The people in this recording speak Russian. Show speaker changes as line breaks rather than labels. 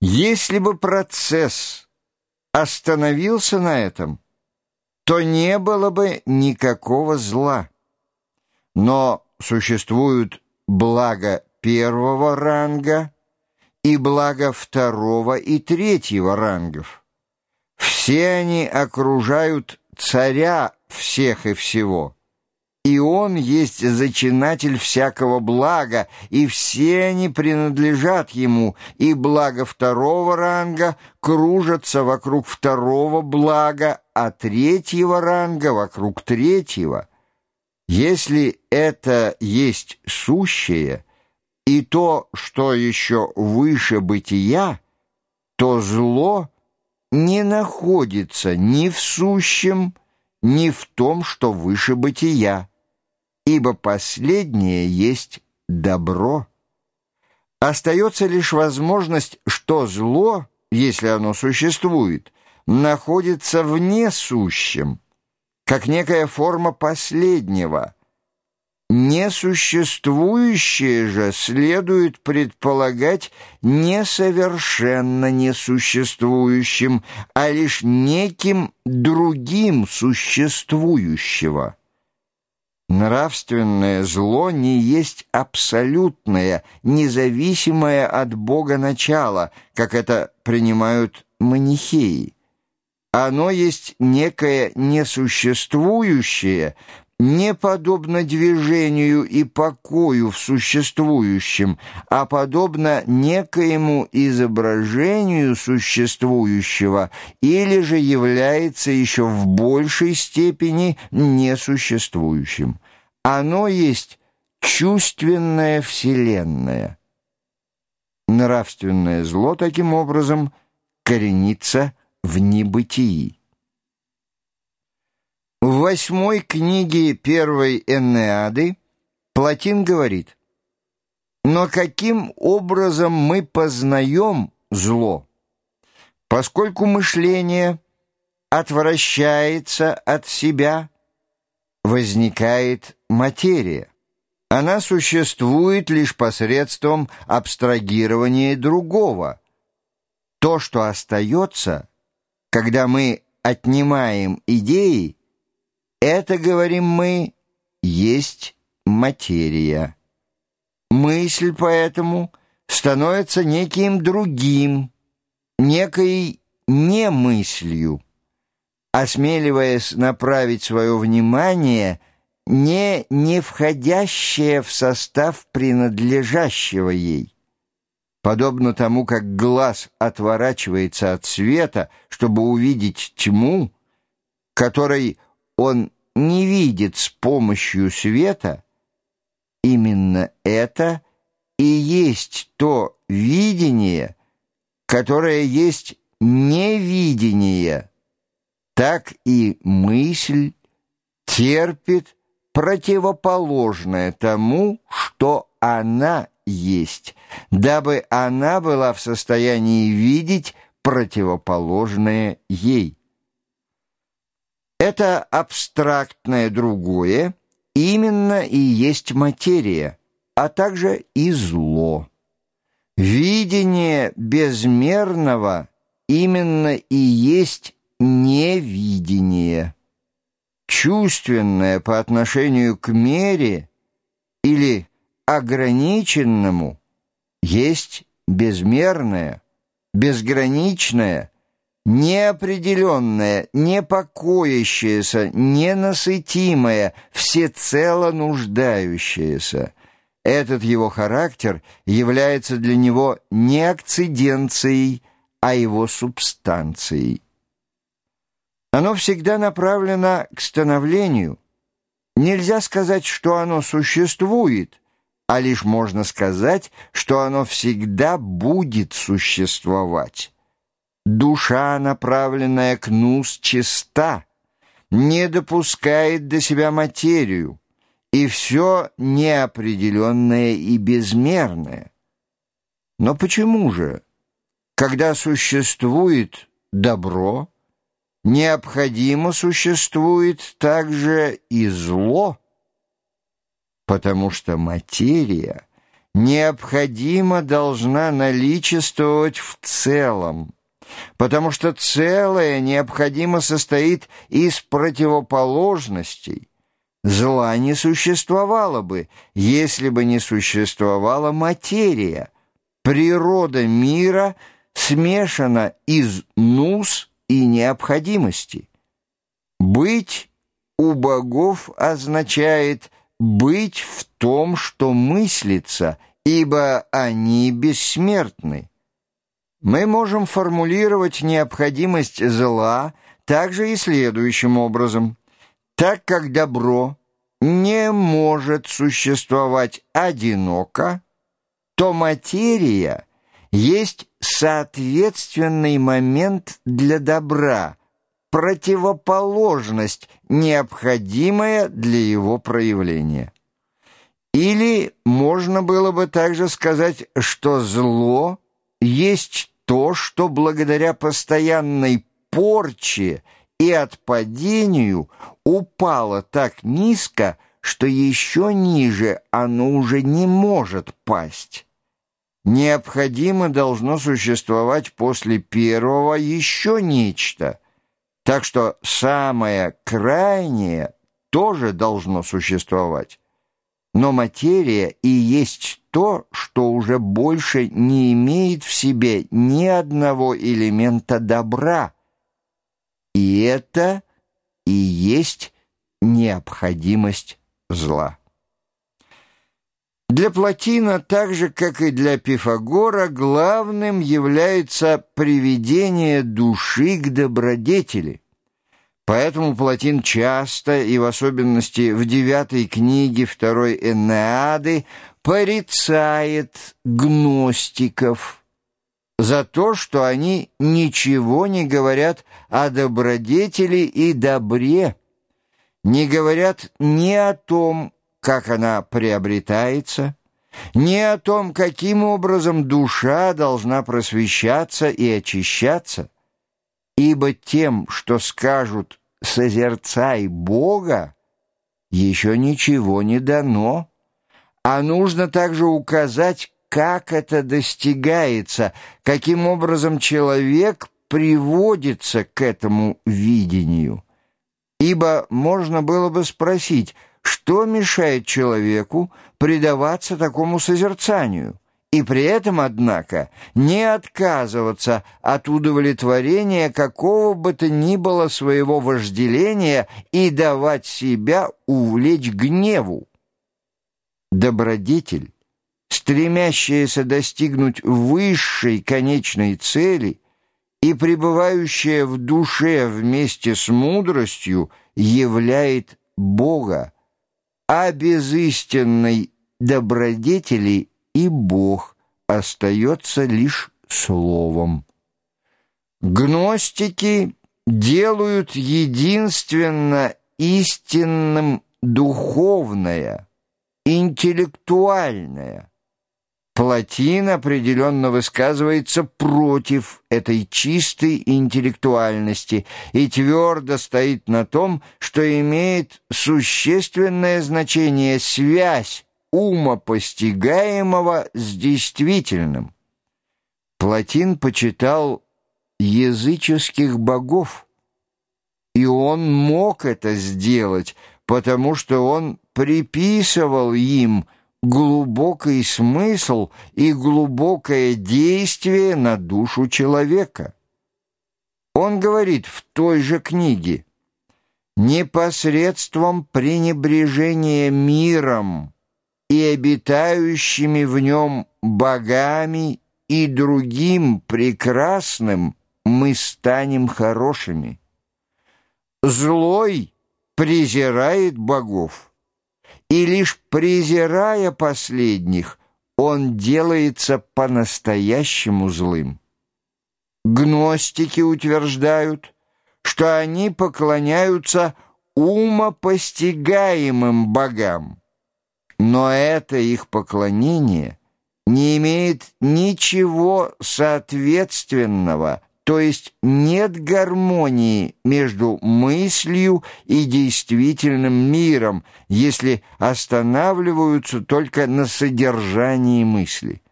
Если бы процесс остановился на этом, то не было бы никакого зла. Но существуют благо первого ранга и благо второго и третьего рангов. Все они окружают царя всех и всего и он есть зачинатель всякого блага, и все они принадлежат ему, и благо второго ранга кружатся вокруг второго блага, а третьего ранга вокруг третьего. Если это есть сущее, и то, что еще выше бытия, то зло не находится ни в сущем, ни в том, что выше бытия ибо последнее есть добро. Остается лишь возможность, что зло, если оно существует, находится вне сущем, как некая форма последнего. Несуществующее же следует предполагать не совершенно несуществующим, а лишь неким другим существующего. Нравственное зло не есть абсолютное, независимое от Бога начало, как это принимают манихеи. Оно есть некое несуществующее, не подобно движению и покою в существующем, а подобно некоему изображению существующего или же является еще в большей степени несуществующим. Оно есть чувственная вселенная. Нравственное зло, таким образом, коренится в небытии. В восьмой книге первой Эннеады Платин говорит, «Но каким образом мы познаем зло? Поскольку мышление отвращается от себя, возникает материя. Она существует лишь посредством абстрагирования другого. То, что остается, когда мы отнимаем идеи, это, говорим мы, есть материя. Мысль поэтому становится неким другим, некой немыслью, осмеливаясь направить свое внимание не не входящее в состав принадлежащего ей. Подобно тому, как глаз отворачивается от света, чтобы увидеть тьму, которой он не видит с помощью света, именно это и есть то видение, которое есть невидение. Так и мысль терпит противоположное тому, что она есть, дабы она была в состоянии видеть противоположное ей. Это абстрактное другое именно и есть материя, а также и зло. Видение безмерного именно и есть невидение. Чувственное по отношению к мере или ограниченному есть безмерное, безграничное – неопределенное, непокоящееся, ненасытимое, всецело нуждающееся. Этот его характер является для него не акциденцией, а его субстанцией. Оно всегда направлено к становлению. Нельзя сказать, что оно существует, а лишь можно сказать, что оно всегда будет существовать. Душа, направленная к нус, чиста, не допускает до себя материю, и все неопределенное и безмерное. Но почему же, когда существует добро, необходимо существует также и зло? Потому что материя необходимо должна наличествовать в целом, потому что целое необходимо состоит из противоположностей. Зла не существовало бы, если бы не существовала материя. Природа мира смешана из нус и необходимости. Быть у богов означает быть в том, что мыслится, ибо они бессмертны. Мы можем формулировать необходимость зла также и следующим образом. Так как добро не может существовать одиноко, то материя есть соответственный момент для добра, противоположность, необходимая для его проявления. Или можно было бы также сказать, что зло есть то, что благодаря постоянной порче и отпадению упало так низко, что еще ниже оно уже не может пасть. Необходимо должно существовать после первого еще нечто, так что самое крайнее тоже должно существовать. Но материя и есть то, что уже больше не имеет в себе ни одного элемента добра. И это и есть необходимость зла. Для Платина, так же, как и для Пифагора, главным является приведение души к добродетели – Поэтому Платин часто, и в особенности в девятой книге второй Энеады, порицает гностиков за то, что они ничего не говорят о добродетели и добре, не говорят ни о том, как она приобретается, ни о том, каким образом душа должна просвещаться и очищаться, Ибо тем, что скажут «созерцай Бога», еще ничего не дано, а нужно также указать, как это достигается, каким образом человек приводится к этому видению. Ибо можно было бы спросить, что мешает человеку предаваться такому созерцанию? И при этом, однако, не отказываться от удовлетворения какого бы то ни было своего вожделения и давать себя увлечь гневу. Добродетель, стремящаяся достигнуть высшей конечной цели и пребывающая в душе вместе с мудростью, являет Бога, а без истинной добродетели – и Бог остается лишь словом. Гностики делают единственно истинным духовное, интеллектуальное. Платин определенно высказывается против этой чистой интеллектуальности и твердо стоит на том, что имеет существенное значение связь умопостигаемого с действительным. Платин почитал языческих богов, и он мог это сделать, потому что он приписывал им глубокий смысл и глубокое действие на душу человека. Он говорит в той же книге, «Непосредством пренебрежения миром» и обитающими в нем богами и другим прекрасным мы станем хорошими. Злой презирает богов, и лишь презирая последних, он делается по-настоящему злым. Гностики утверждают, что они поклоняются умопостигаемым богам, но это их поклонение не имеет ничего соответственного то есть нет гармонии между мыслью и действительным миром, если останавливаются только на содержании мысли.